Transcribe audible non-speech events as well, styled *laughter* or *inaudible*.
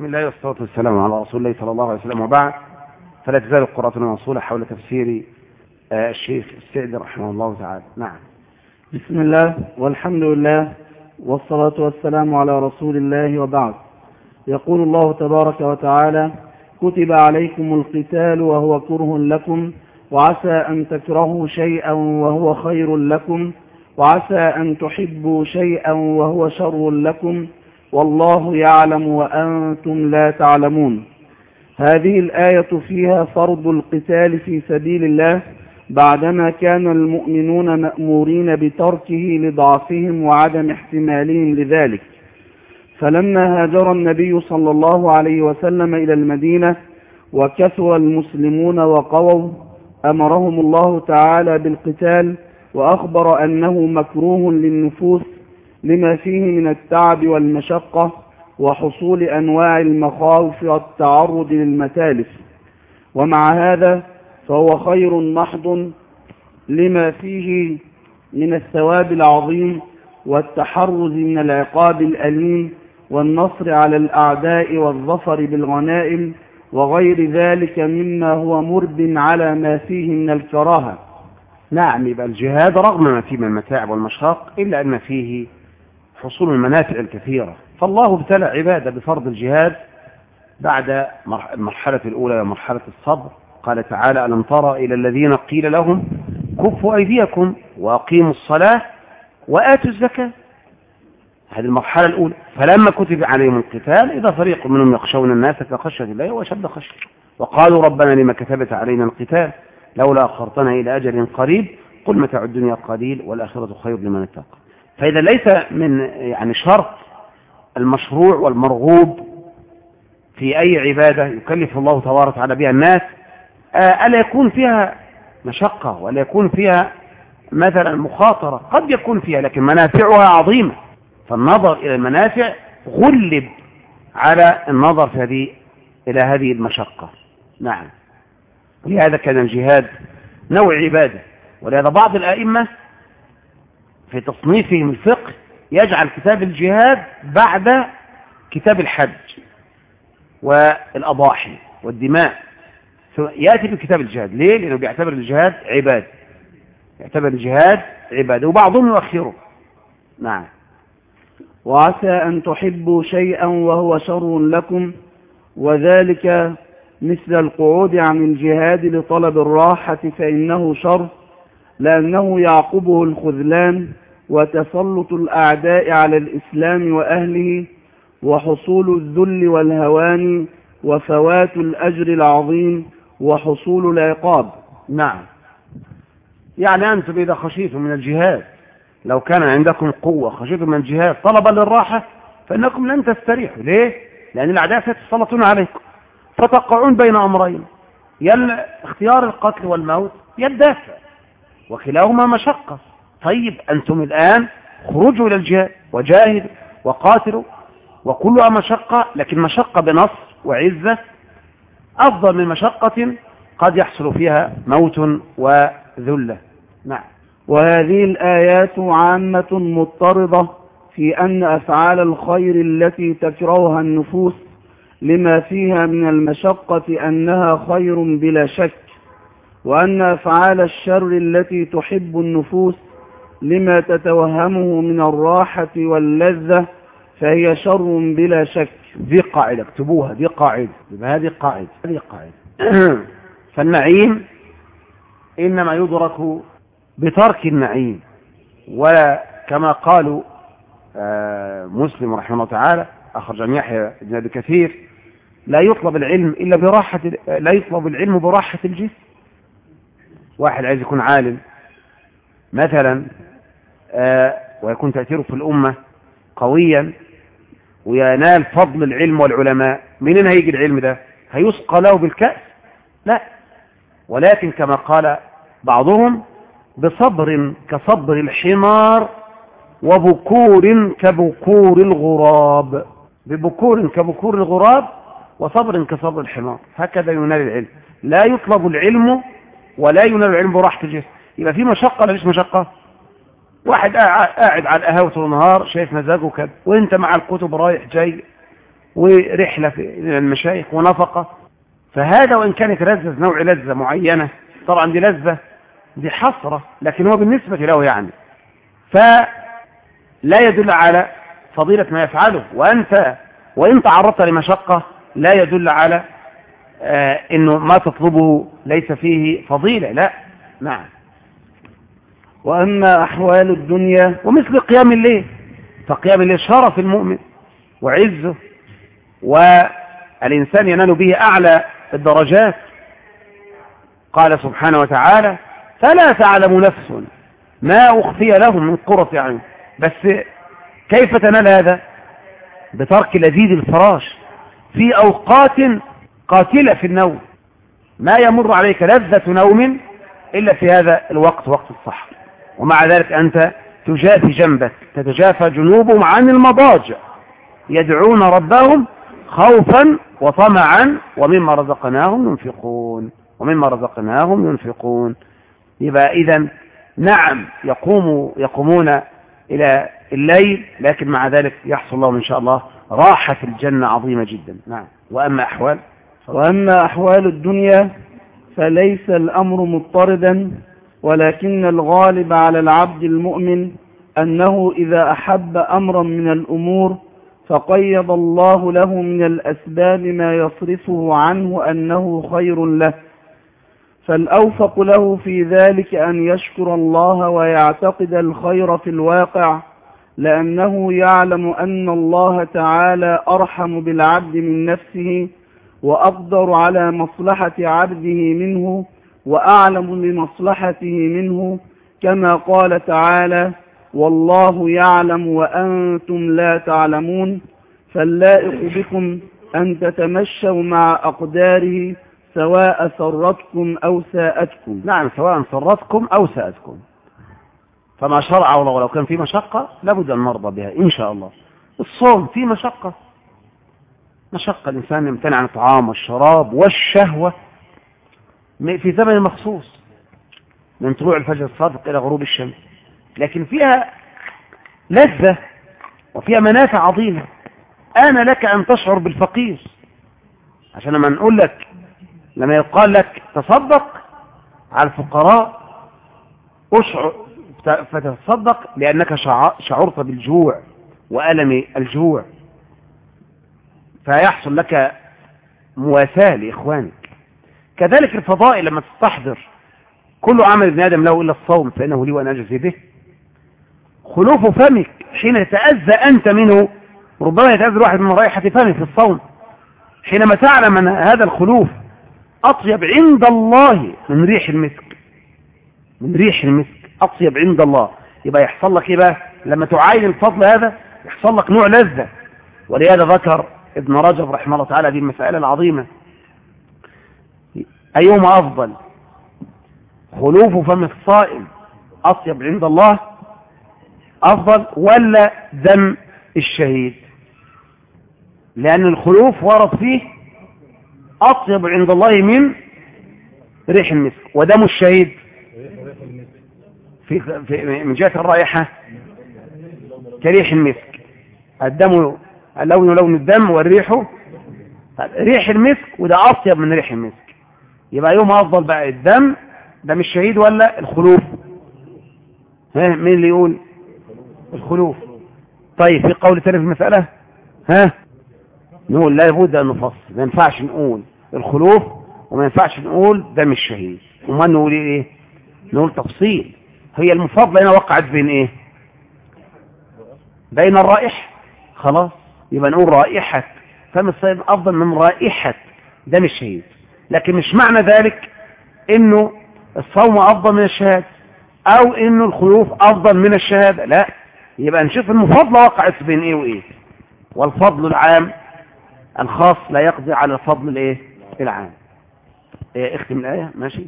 بسم الله والصلاة والسلام على رسول الله صلى الله عليه وسلم وبعد. فلا تزال القراءة الموصولة حول تفسير آه، الشيخ السعدي رحمه الله تعالى. نعم. بسم الله والحمد لله والصلاة والسلام على رسول الله وبعد. يقول الله تبارك وتعالى كتب عليكم القتال وهو كره لكم وعسى أن تكرهوا شيئا وهو خير لكم وعسى أن تحبوا شيئا وهو شر لكم والله يعلم وأنتم لا تعلمون. هذه الآية فيها فرض القتال في سبيل الله بعدما كان المؤمنون مأمورين بتركه لضعفهم وعدم احتمالهم لذلك. فلما هاجر النبي صلى الله عليه وسلم إلى المدينة وكثر المسلمون وقووا أمرهم الله تعالى بالقتال وأخبر أنه مكروه للنفوس لما فيه من التعب والمشقة وحصول أنواع المخاوف والتعرض للمتالف. ومع هذا فهو خير محض لما فيه من الثواب العظيم والتحرز من العقاب الأليم والنصر على الأعداء والظفر بالغنائم وغير ذلك مما هو مرب على ما فيه من الكراهة. نعم يبقى الجهاد رغم ما فيه من المتاعب والمشاق إلا أن فيه حصول المنافع الكثيرة. فالله ابتلى عباده بفرض الجهاد بعد المرحلة الأولى ومرحلة الصبر. قال تعالى ألم ترى إلى الذين قيل لهم كفوا أيديكم وأقيموا الصلاة وآتوا الزكاة. هذه المرحلة الأولى. فلما كتب عليهم القتال إذا فريق منهم يخشون الناس كخشية الله وأشد خشية. وقالوا ربنا لما كتبت علينا القتال؟ لولا أخرتنا إلى أجل قريب. قل متاع الدنيا قليل والآخرة خير لمن اتقى. فإذا ليس من يعني شرط المشروع والمرغوب في أي عبادة يكلف الله تبارك وتعالى بها الناس ألا يكون فيها مشقة ولا يكون فيها مثلا مخاطرة؟ قد يكون فيها لكن منافعها عظيمة. فالنظر إلى المنافع غلب على النظر في هذه إلى هذه المشقة. نعم. ولهذا كان الجهاد نوع عبادة. ولهذا بعض الأئمة في تصنيفهم الفقه يجعل كتاب الجهاد بعد كتاب الحج والأضاحي والدماء. يأتي بكتاب الجهاد. ليه؟ لأنه بيعتبر الجهاد عباد يعتبر الجهاد عبادة. وبعضهم يؤخره نعم. وعسى أن تحبوا شيئا وهو شر لكم وذلك مثل القعود عن الجهاد لطلب الراحة فإنه شر. لأنه يعقبه الخذلان وتسلط الأعداء على الإسلام وأهله وحصول الذل والهوان وفوات الأجر العظيم وحصول العقاب. نعم. يعني أنتم إذا خشيتم من الجهاد لو كان عندكم قوة خشيتم من الجهاد طلبا للراحة فإنكم لن تستريحوا. ليه؟ لأن الأعداء سيتسلطون عليكم فتقعون بين أمرين يا اختيار القتل والموت يا الدافع. وكلاهما مشقة. طيب أنتم الآن خرجوا إلى الجهاد وجاهدوا وقاتلوا وكلها مشقة لكن مشقة بنصر وعزة أفضل من مشقة قد يحصل فيها موت وذلة. نعم. وهذه الآيات عامة مضطردة في أن أفعال الخير التي تكرهها النفوس لما فيها من المشقة أنها خير بلا شك. وأن أفعال الشر التي تحب النفوس لما تتوهمه من الراحة واللذة فهي شر بلا شك. دي قاعدة اكتبوها دي قاعدة هذه قاعدة هذه قاعدة. *coughs* فالنعيم إنما يدرك بترك النعيم وكما قالوا آه، مسلم رحمه الله تعالى أخرج عن يحيى بن أبي كثير لا يطلب العلم إلا براحة لا يطلب العلم براحة الجسم. واحد عايز يكون عالم مثلا آه، ويكون تأثيره في الأمة قويا وينال فضل العلم والعلماء. منين هيجي العلم ده؟ هيسقى له بالكأس. لا. ولكن كما قال بعضهم بصبر كصبر الحمار وبكور كبكور الغراب. ببكور كبكور الغراب وصبر كصبر الحمار. هكذا ينال العلم. لا يطلب العلم ولا ينال العلم براحة الجسم. يبقى في مشقة ولا مش مشقة؟ واحد قاعد على القهوة طول النهار شايف مزاجه كده وانت مع الكتب رايح جاي ورحلة في المشايخ ونفقة. فهذا وإن كانت لذة نوع لذة معينة طبعا دي لذة دي حسرة لكن هو بالنسبة له يعني. فلا يدل على فضيلة ما يفعله. وأنت وإن تعرضت لمشقة لا يدل على آه إنه ما تطلبه ليس فيه فضيلة لا. نعم. وأما أحوال الدنيا ومثل قيام الليل فقيام الليل شرف المؤمن وعزه والإنسان ينال به أعلى الدرجات. قال سبحانه وتعالى فلا تعلم نفس ما أخفي لهم من قرة يعني بس كيف تنال هذا؟ بترك لذيذ الفراش في أوقات قاتلة في النوم. ما يمر عليك لذة نوم إلا في هذا الوقت وقت الصحر ومع ذلك أنت تجافي جنبك تتجافى جنوبهم عن المضاجع. يدعون ربهم خوفا وطمعا ومما رزقناهم ينفقون ومما رزقناهم ينفقون. يبقى إذا نعم يقوم يقومون إلى الليل لكن مع ذلك يحصل لهم إن شاء الله راحة الجنة عظيمة جدا. نعم. وأما أحوال وأما أحوال الدنيا فليس الأمر مضطردا ولكن الغالب على العبد المؤمن أنه إذا أحب أمرا من الأمور فقيض الله له من الأسباب ما يصرفه عنه أنه خير له. فالأوفق له في ذلك أن يشكر الله ويعتقد الخير في الواقع لأنه يعلم أن الله تعالى أرحم بالعبد من نفسه وأقدر على مصلحة عبده منه وأعلم بمصلحته منه كما قال تعالى والله يعلم وأنتم لا تعلمون فاللائق بكم أن تتمشوا مع أقداره سواء سرتكم أو ساءتكم. نعم سواء سرتكم أو ساءتكم. فما شرع الله ولو كان في مشقة لابد أن نرضى بها إن شاء الله. الصوم في مشقة. مشقة. الإنسان يمتنع عن الطعام والشراب والشهوة في زمن مخصوص من طلوع الفجر الصادق إلى غروب الشمس. لكن فيها لذة وفيها منافع عظيمة. أنا لك أن تشعر بالفقير. عشان لما نقول لك لما يقال لك تصدق على الفقراء أشعر فتتصدق لأنك شعرت بالجوع وألم الجوع. فيحصل لك مواساة لإخوانك. كذلك الفضائل لما تستحضر كل عمل ابن آدم له إلا الصوم فإنه لي وأنا أجزي به. خلوف فمك حين يتأذى أنت منه ربما يتأذى الواحد من رائحة فمه في الصوم. حينما تعلم أن هذا الخلوف أطيب عند الله من ريح المسك. من ريح المسك أطيب عند الله. يبقى يحصل لك إيه بقى؟ لما تعاين الفضل هذا يحصل لك نوع لذة. ولهذا ذكر ابن رجب رحمه الله تعالى هذه المسألة العظيمة. أيهما أفضل؟ خلوف فم الصائم أطيب عند الله أفضل ولا دم الشهيد؟ لأن الخلوف ورد فيه أطيب عند الله من ريح المسك ودم الشهيد. في, في من جهة الرائحة كريح المسك. الدم اللون لون الدم والريح. ريح المسك وده أطيب من ريح المسك. يبقى يوم أفضل بقى الدم. دم الشهيد ولا الخلوف؟ ها مين اللي يقول؟ الخلوف. طيب في قول ثاني في المسألة؟ ها؟ نقول لا بد أن نفصل. ما ينفعش نقول الخلوف وما ينفعش نقول دم الشهيد وما نقول إيه؟ نقول تفصيل. هي المفاضلة هنا وقعت بين إيه؟ بين الرائحة. خلاص. يبقى نقول رائحة. فم الصيد؟ أفضل من رائحة دم الشهيد. لكن مش معنى ذلك إنه الصوم أفضل من الشهادة أو إنه الخلوف أفضل من الشهادة. لا. يبقى نشوف المفاضلة وقعت بين إيه وإيه. والفضل العام الخاص لا يقضي على الفضل الإيه؟ العام. إيه إختم الآية؟ ماشي.